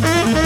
Música